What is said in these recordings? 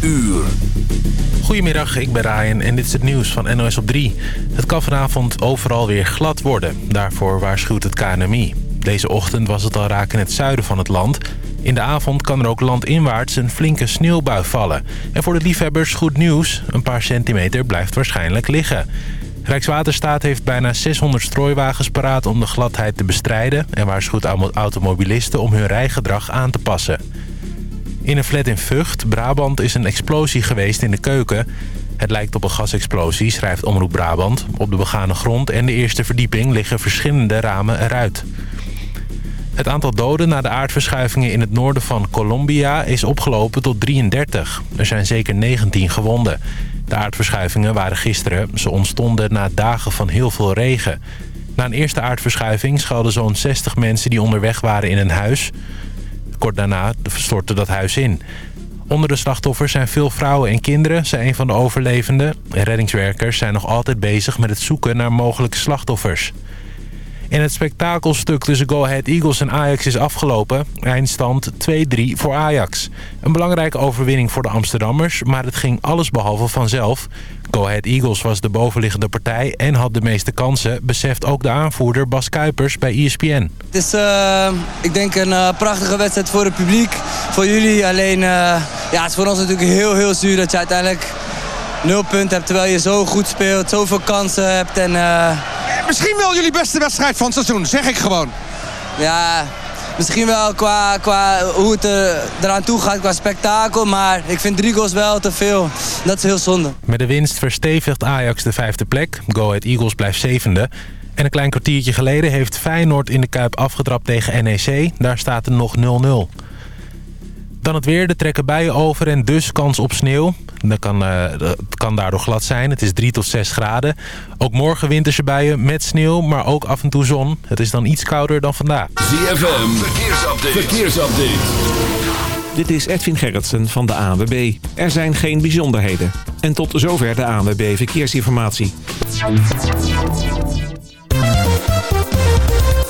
uur. Goedemiddag, ik ben Ryan en dit is het nieuws van NOS op 3. Het kan vanavond overal weer glad worden. Daarvoor waarschuwt het KNMI. Deze ochtend was het al raak in het zuiden van het land. In de avond kan er ook landinwaarts een flinke sneeuwbui vallen. En voor de liefhebbers goed nieuws. Een paar centimeter blijft waarschijnlijk liggen. Rijkswaterstaat heeft bijna 600 strooiwagens paraat om de gladheid te bestrijden... en waarschuwt automobilisten om hun rijgedrag aan te passen. In een flat in Vught, Brabant, is een explosie geweest in de keuken. Het lijkt op een gasexplosie, schrijft Omroep Brabant. Op de begane grond en de eerste verdieping liggen verschillende ramen eruit. Het aantal doden na de aardverschuivingen in het noorden van Colombia is opgelopen tot 33. Er zijn zeker 19 gewonden. De aardverschuivingen waren gisteren. Ze ontstonden na dagen van heel veel regen. Na een eerste aardverschuiving schalden zo'n 60 mensen die onderweg waren in een huis. Kort daarna stortte dat huis in. Onder de slachtoffers zijn veel vrouwen en kinderen, zei een van de overlevenden. Reddingswerkers zijn nog altijd bezig met het zoeken naar mogelijke slachtoffers. En het spektakelstuk tussen Go Ahead Eagles en Ajax is afgelopen. Eindstand 2-3 voor Ajax. Een belangrijke overwinning voor de Amsterdammers, maar het ging allesbehalve vanzelf. Go Ahead Eagles was de bovenliggende partij en had de meeste kansen, beseft ook de aanvoerder Bas Kuipers bij ESPN. Het is, uh, ik denk, een uh, prachtige wedstrijd voor het publiek, voor jullie. Alleen, uh, ja, het is voor ons natuurlijk heel, heel zuur dat je uiteindelijk nul punten hebt... terwijl je zo goed speelt, zoveel kansen hebt en misschien wel jullie beste wedstrijd van het seizoen, zeg ik gewoon. Ja, misschien wel qua, qua hoe het er, eraan toe gaat qua spektakel. Maar ik vind drie goals wel te veel. Dat is heel zonde. Met de winst verstevigt Ajax de vijfde plek. Go Ahead Eagles blijft zevende. En een klein kwartiertje geleden heeft Feyenoord in de Kuip afgetrapt tegen NEC. Daar staat er nog 0-0. Dan het weer, de trekken bijen over en dus kans op sneeuw. Dat kan, uh, dat kan daardoor glad zijn. Het is 3 tot 6 graden. Ook morgen winterse buien met sneeuw, maar ook af en toe zon. Het is dan iets kouder dan vandaag. ZFM, verkeersupdate. verkeersupdate. Dit is Edwin Gerritsen van de ANWB. Er zijn geen bijzonderheden. En tot zover de ANWB Verkeersinformatie.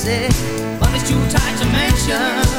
say Love is too tight to mention.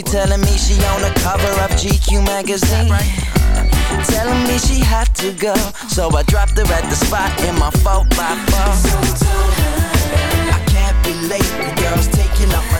She telling me she on the cover of GQ magazine. Right. Telling me she had to go, so I dropped her at the spot in my 4 by 4 so I can't be late, the girl's taking up my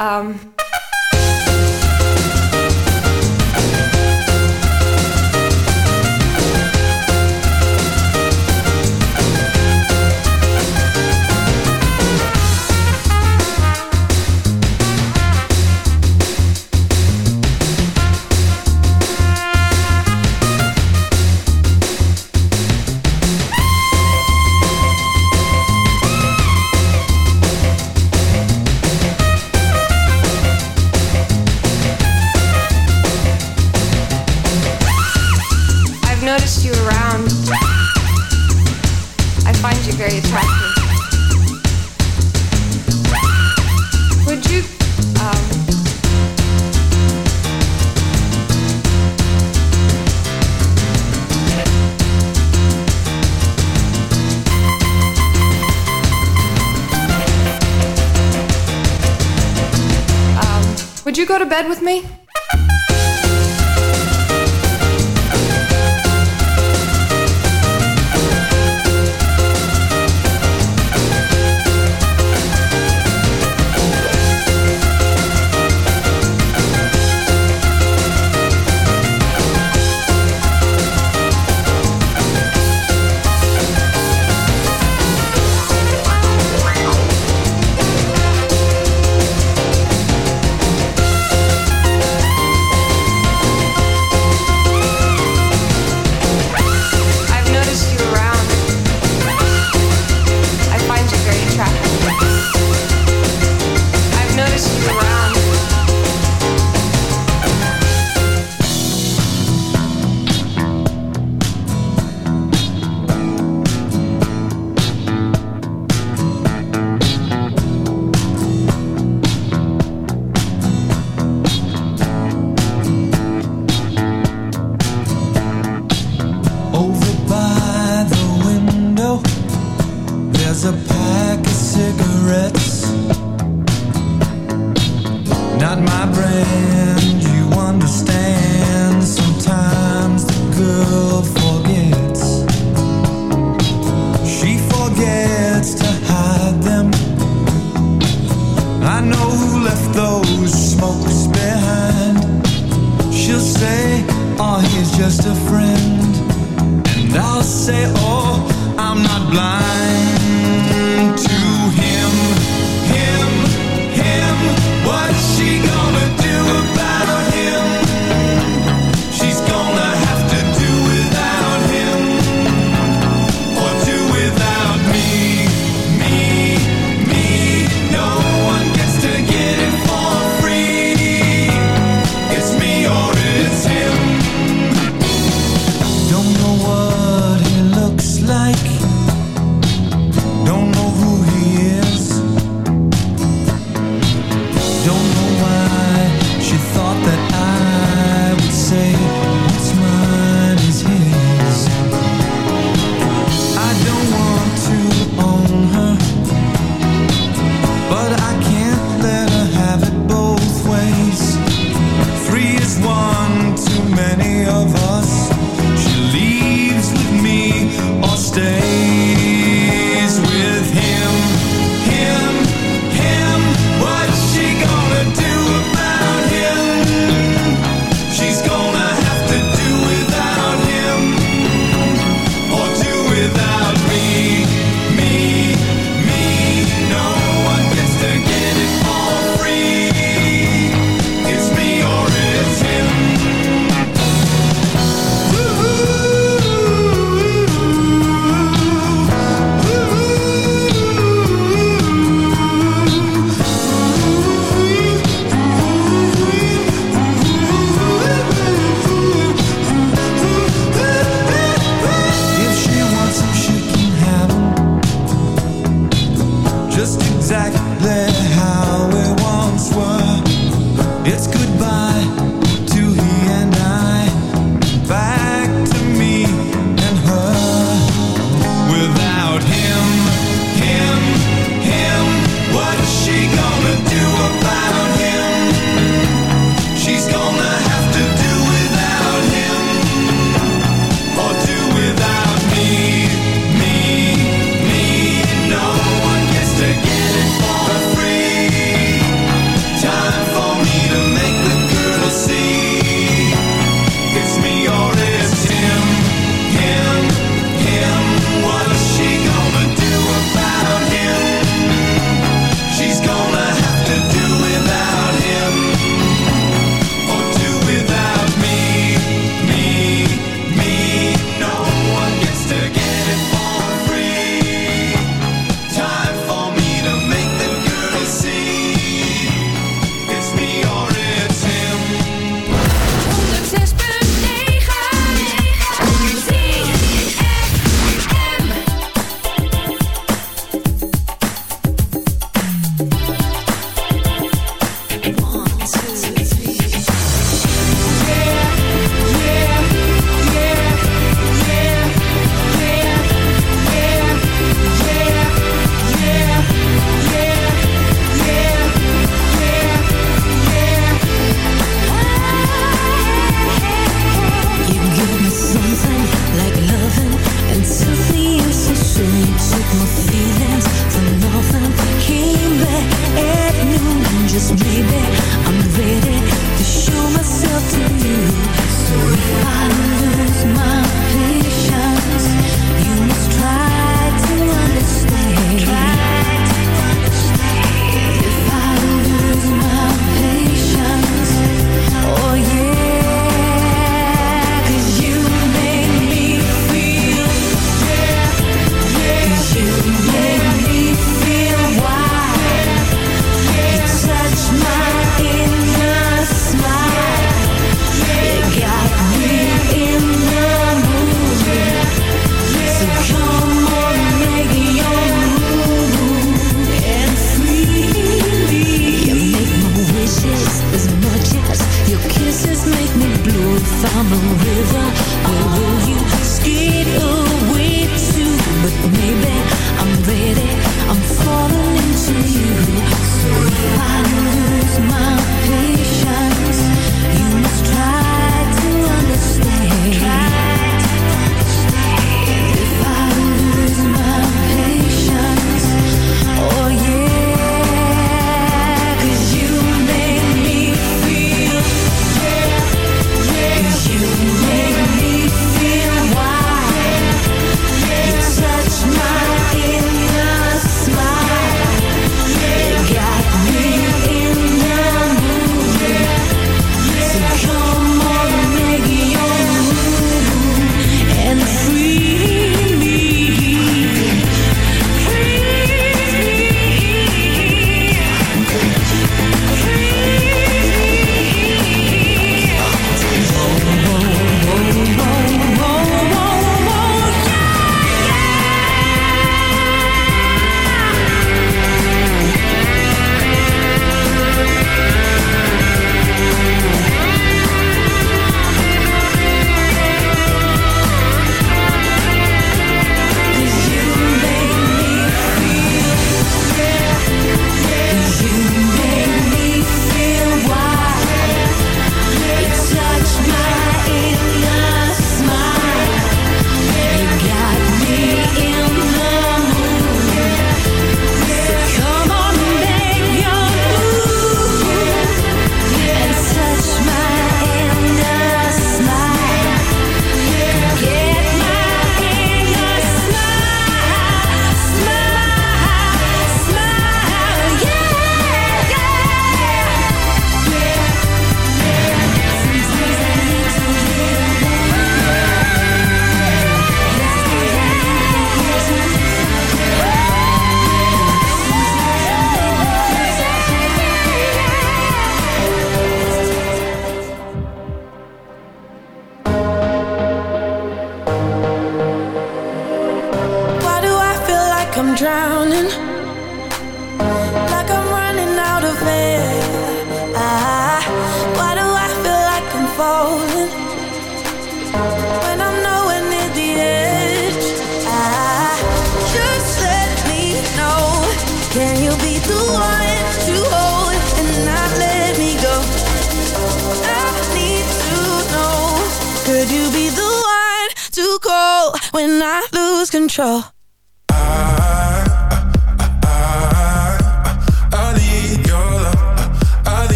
Um, go to bed with me?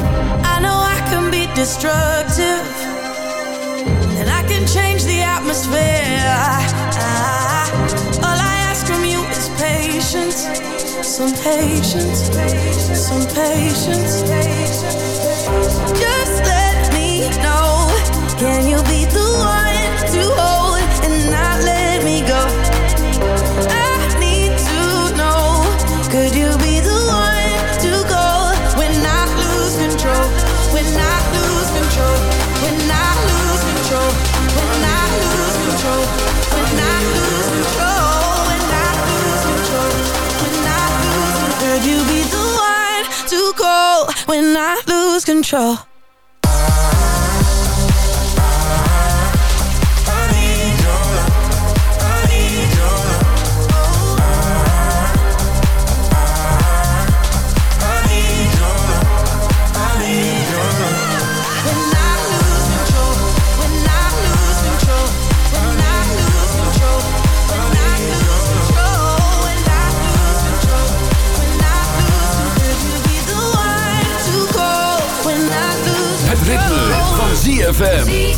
I know I can be destructive, and I can change the atmosphere. I, all I ask from you is patience, some patience, some patience. Just let me know. Can you be the one? When I lose control. ZFM.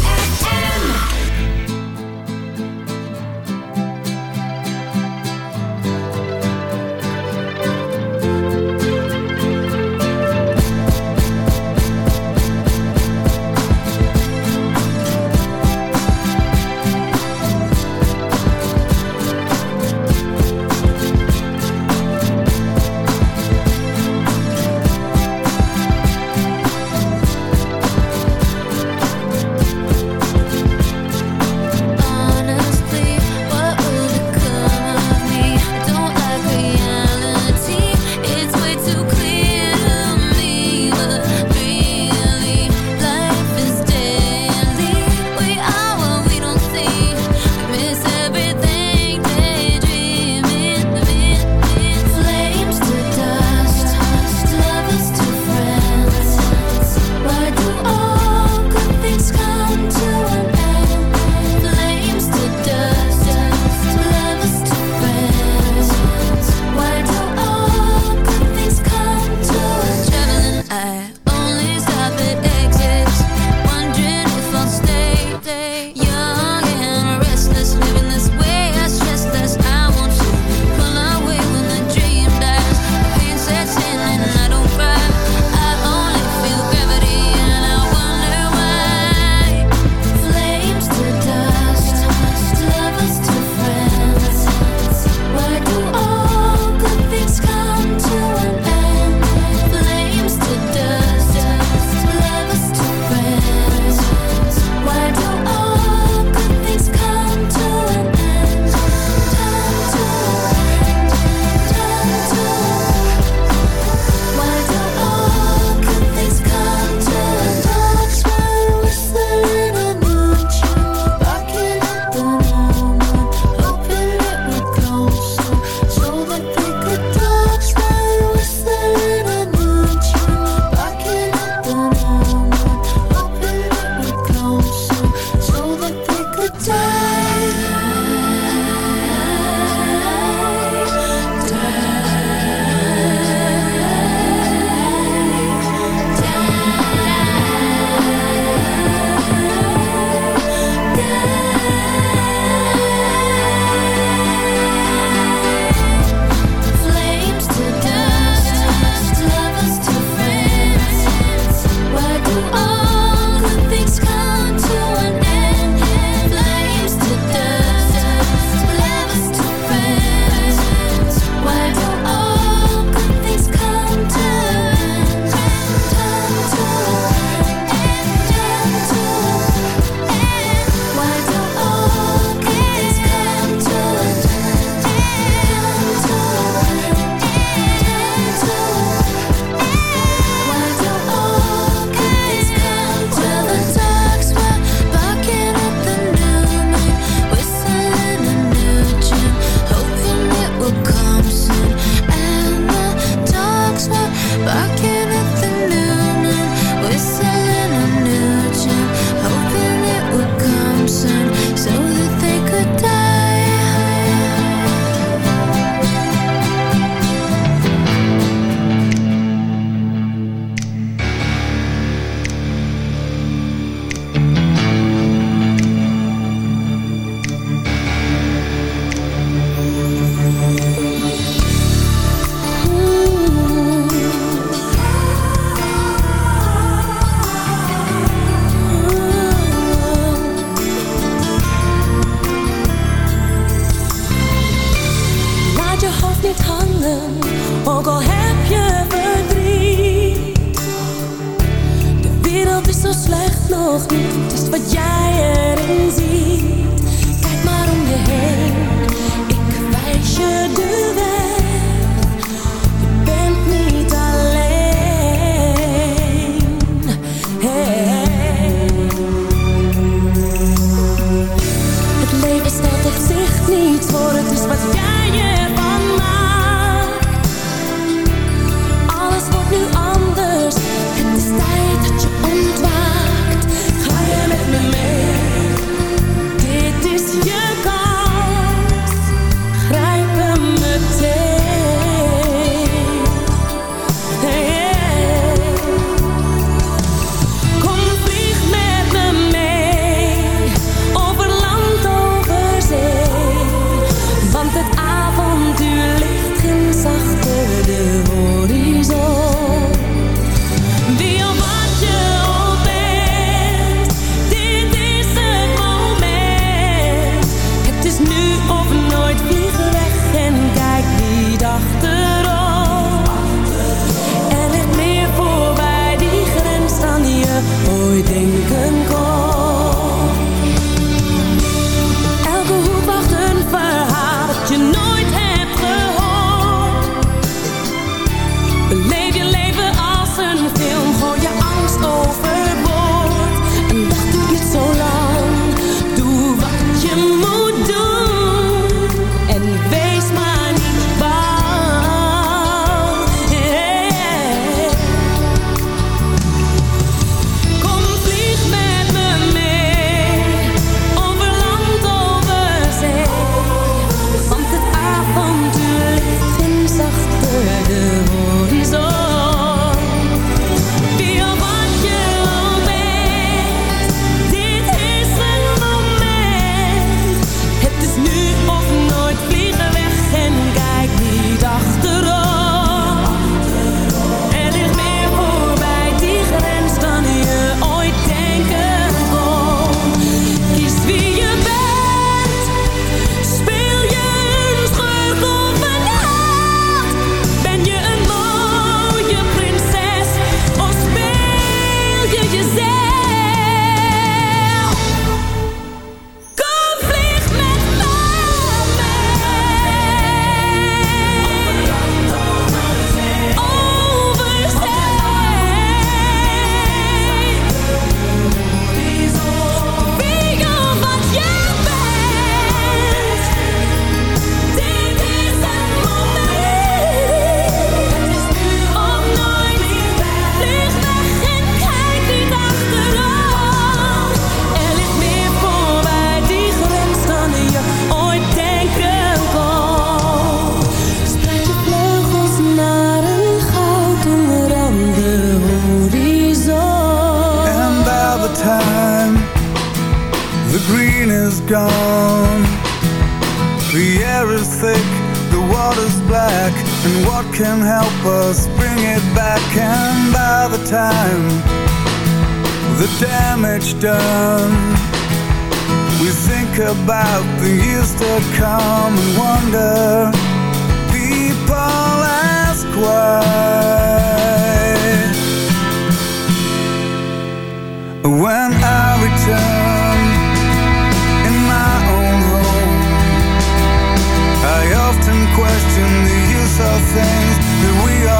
Things that we all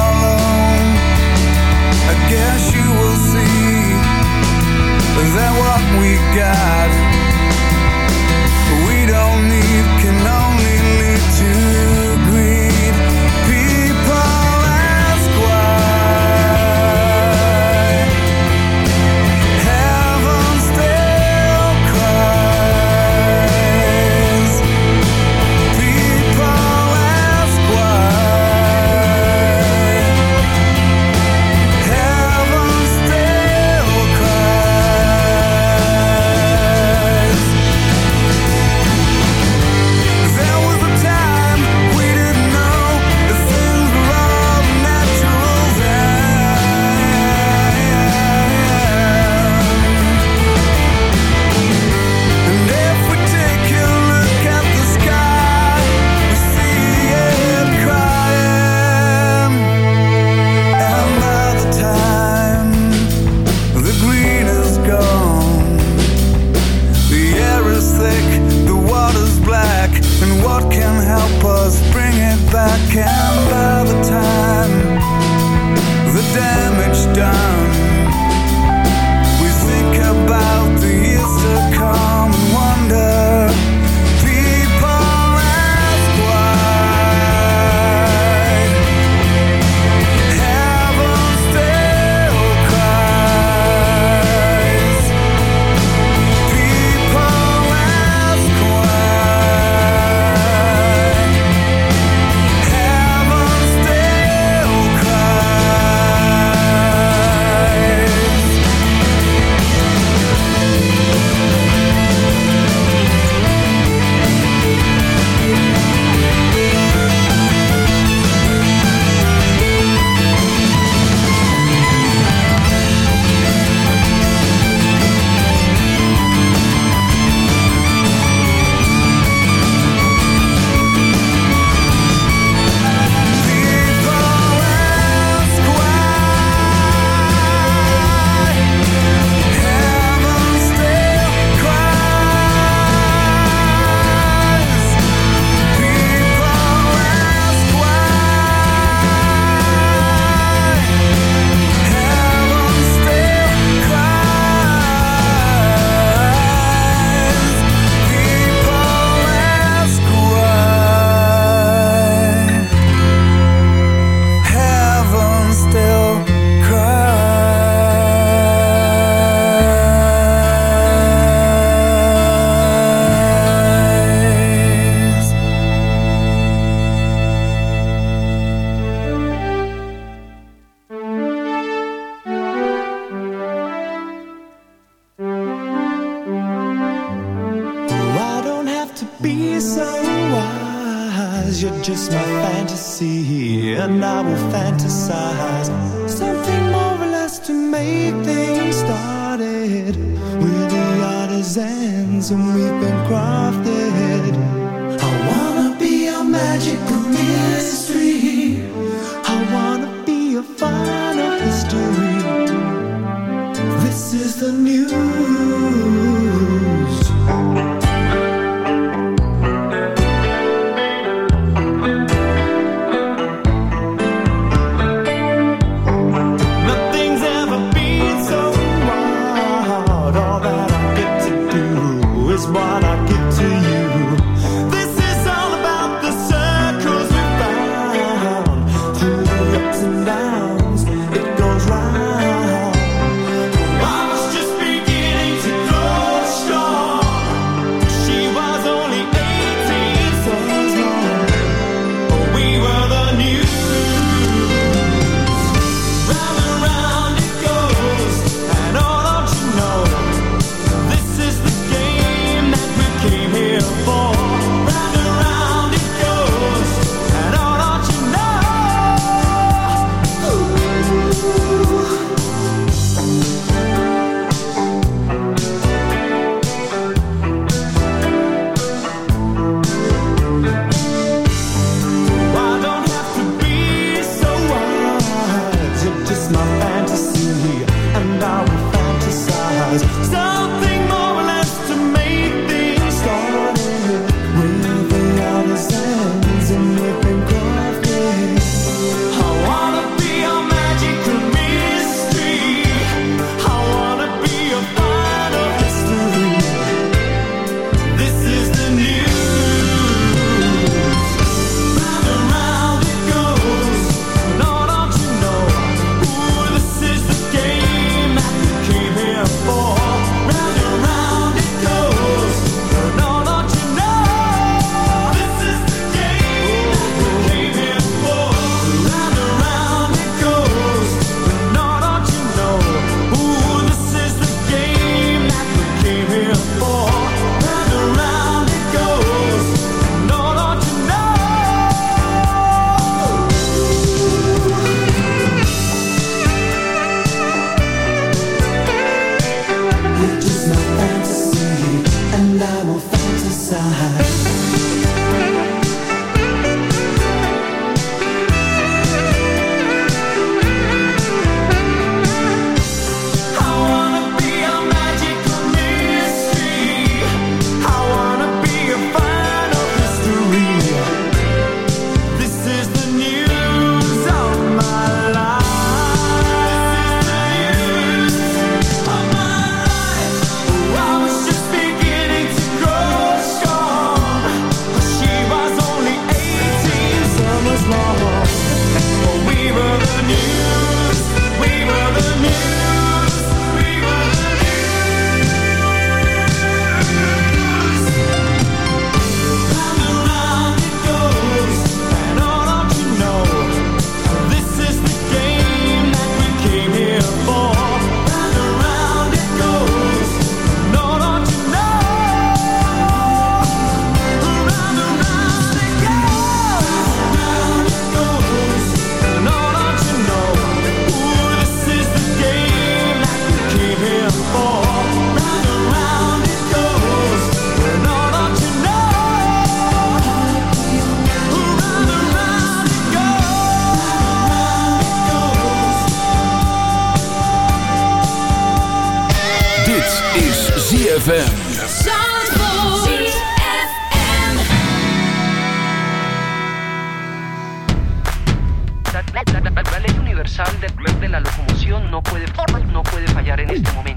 La locomoción no puede, no puede fallar en este momento.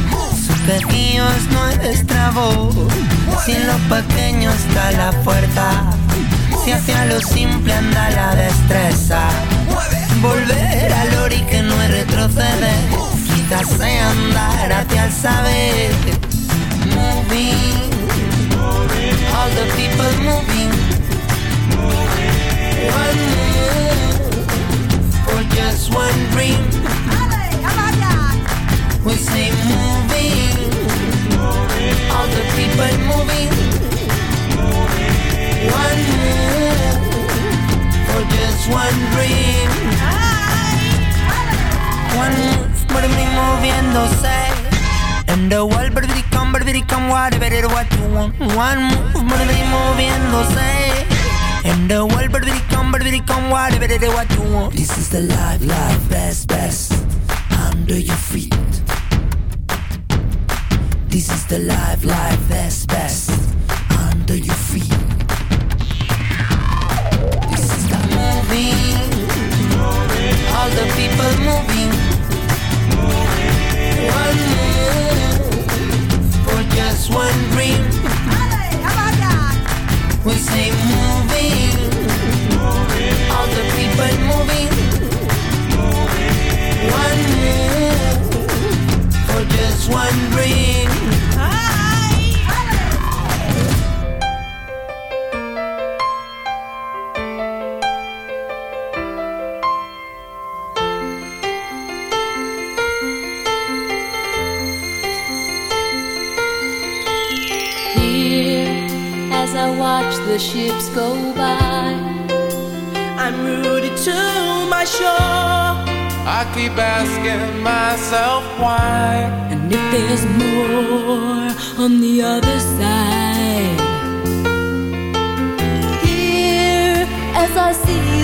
pequeños nuestra voz. Si en lo pequeño está la puerta, si hacia lo simple anda la destreza. Volver al ori que no retroceder, quizás sea andar hacia el saber one move, but they moviéndose. In the world, but we come, but we come, whatever they what you want. This is the life, life, best, best, under your feet. This is the life, life, best,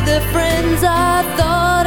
the friends I thought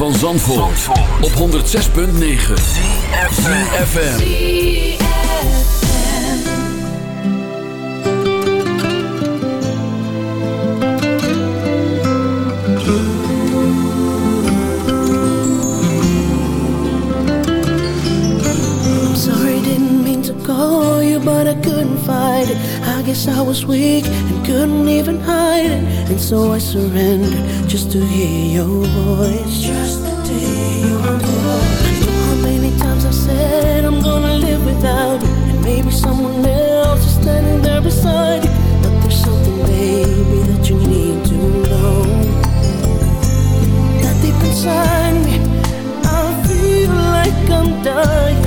van Zandvoort, Zandvoort. op 106.9 CFFM Sorry didn't mean to call you but I couldn't fight it. I guess I was weak and couldn't even hide it. And so I surrendered just to hear your voice. sun. I feel like I'm dying.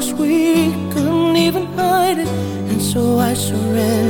was weak, couldn't even hide it, and so I surrendered.